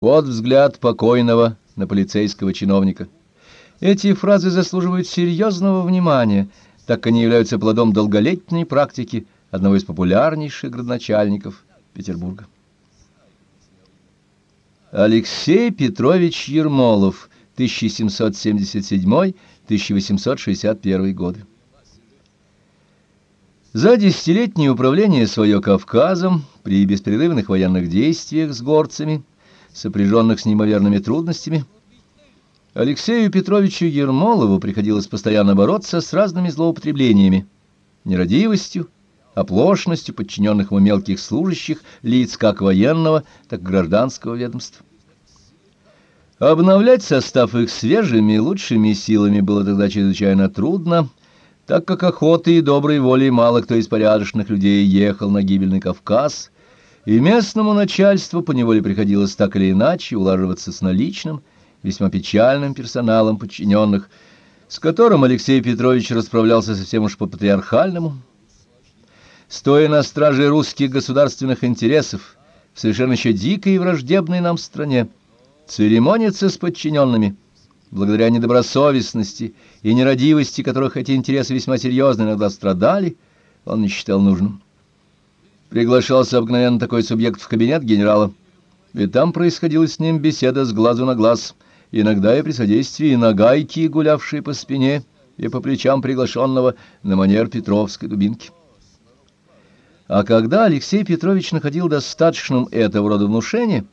Вот взгляд покойного на полицейского чиновника. Эти фразы заслуживают серьезного внимания, так как они являются плодом долголетней практики одного из популярнейших градоначальников Петербурга. Алексей Петрович Ермолов, 1777-1861 годы. За десятилетнее управление свое Кавказом при беспрерывных военных действиях с горцами – сопряженных с неимоверными трудностями, Алексею Петровичу Ермолову приходилось постоянно бороться с разными злоупотреблениями, нерадивостью, оплошностью подчиненных ему мелких служащих, лиц как военного, так и гражданского ведомства. Обновлять состав их свежими лучшими силами было тогда чрезвычайно трудно, так как охоты и доброй волей мало кто из порядочных людей ехал на гибельный Кавказ, и местному начальству поневоле приходилось так или иначе улаживаться с наличным, весьма печальным персоналом подчиненных, с которым Алексей Петрович расправлялся совсем уж по-патриархальному. Стоя на страже русских государственных интересов, в совершенно еще дикой и враждебной нам стране, церемониться с подчиненными, благодаря недобросовестности и нерадивости, которых эти интересы весьма серьезно иногда страдали, он не считал нужным. Приглашался обыкновенно такой субъект в кабинет генерала, и там происходила с ним беседа с глазу на глаз, иногда и при содействии нагайки, гулявшей по спине и по плечам приглашенного на манер Петровской дубинки. А когда Алексей Петрович находил достаточным этого рода внушения,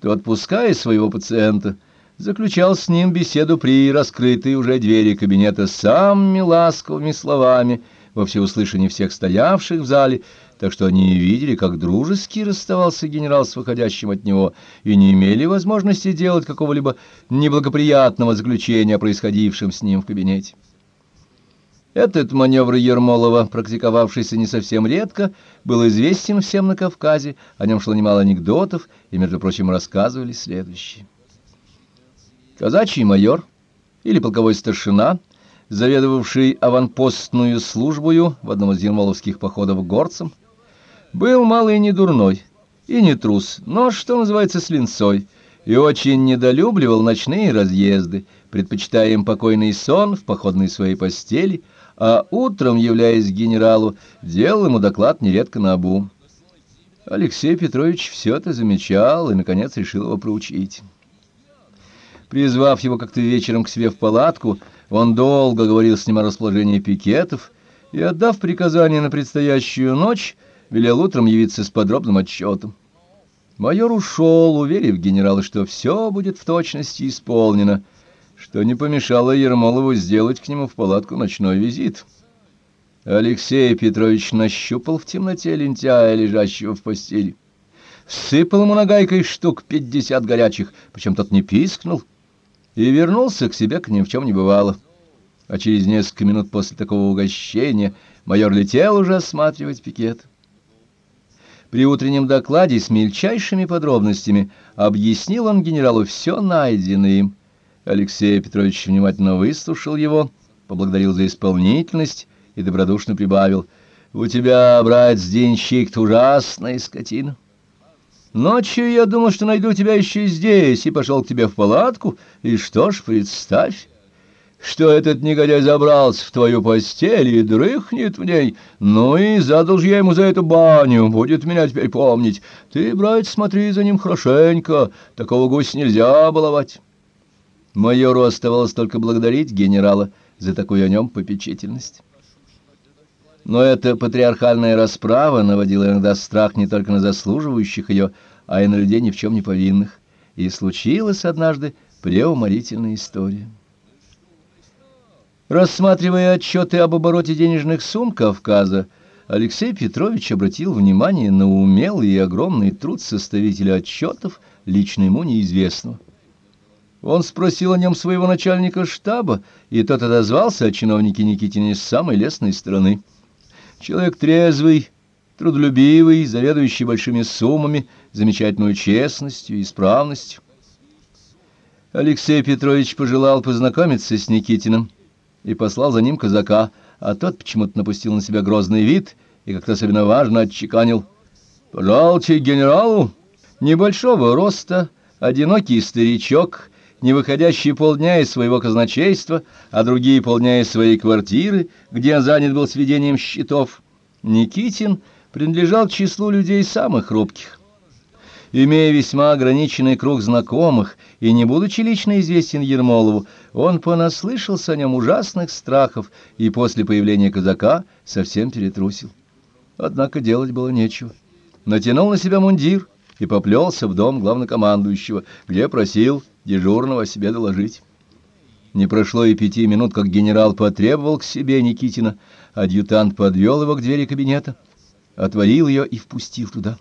то, отпуская своего пациента, заключал с ним беседу при раскрытой уже двери кабинета самыми ласковыми словами во всеуслышании всех стоявших в зале, так что они видели, как дружески расставался генерал с выходящим от него, и не имели возможности делать какого-либо неблагоприятного заключения о происходившем с ним в кабинете. Этот маневр Ермолова, практиковавшийся не совсем редко, был известен всем на Кавказе, о нем шло немало анекдотов, и, между прочим, рассказывали следующее. Казачий майор или полковой старшина, заведовавший аванпостную службою в одном из ермоловских походов горцам, был малый не дурной и не трус, но, что называется, с линцой, и очень недолюбливал ночные разъезды, предпочитая им покойный сон в походной своей постели, а утром, являясь к генералу, делал ему доклад нередко на обум. Алексей Петрович все это замечал и, наконец, решил его проучить. Призвав его как-то вечером к себе в палатку, он долго говорил с ним о расположении пикетов и, отдав приказание на предстоящую ночь, велел утром явиться с подробным отчетом. Майор ушел, уверив генерала, что все будет в точности исполнено, что не помешало Ермолову сделать к нему в палатку ночной визит. Алексей Петрович нащупал в темноте лентяя, лежащего в постели. Всыпал ему нагайкой штук пятьдесят горячих, причем тот не пискнул, и вернулся к себе, к ни в чем не бывало. А через несколько минут после такого угощения майор летел уже осматривать пикет. При утреннем докладе с мельчайшими подробностями объяснил он генералу все найденное им. Алексей Петрович внимательно выслушал его, поблагодарил за исполнительность и добродушно прибавил. «У тебя, братец, денщик ужасная скотина. Ночью я думал, что найду тебя еще здесь, и пошел к тебе в палатку, и что ж, представь, что этот негодяй забрался в твою постель и дрыхнет в ней. Ну и задал же я ему за эту баню, будет меня теперь помнить. Ты, брат, смотри за ним хорошенько, такого гусь нельзя баловать. Майору оставалось только благодарить генерала за такую о нем попечительность. Но эта патриархальная расправа наводила иногда страх не только на заслуживающих ее, а и на людей ни в чем не повинных. И случилась однажды преуморительная история. Рассматривая отчеты об обороте денежных сумм Кавказа, Алексей Петрович обратил внимание на умелый и огромный труд составителя отчетов, лично ему неизвестного. Он спросил о нем своего начальника штаба, и тот отозвался о чиновнике Никитине с самой лестной стороны. Человек трезвый, трудолюбивый, заведующий большими суммами, замечательной честностью и исправностью. Алексей Петрович пожелал познакомиться с Никитиным и послал за ним казака, а тот почему-то напустил на себя грозный вид и как-то особенно важно отчеканил. «Пожалуйте генералу, небольшого роста, одинокий старичок, не выходящий полдня из своего казначейства, а другие полдня из своей квартиры, где занят был сведением счетов, Никитин принадлежал к числу людей самых робких. Имея весьма ограниченный круг знакомых и не будучи лично известен Ермолову, он понаслышался о нем ужасных страхов и после появления казака совсем перетрусил. Однако делать было нечего. Натянул на себя мундир и поплелся в дом главнокомандующего, где просил дежурного о себе доложить. Не прошло и пяти минут, как генерал потребовал к себе Никитина. Адъютант подвел его к двери кабинета, отворил ее и впустил туда.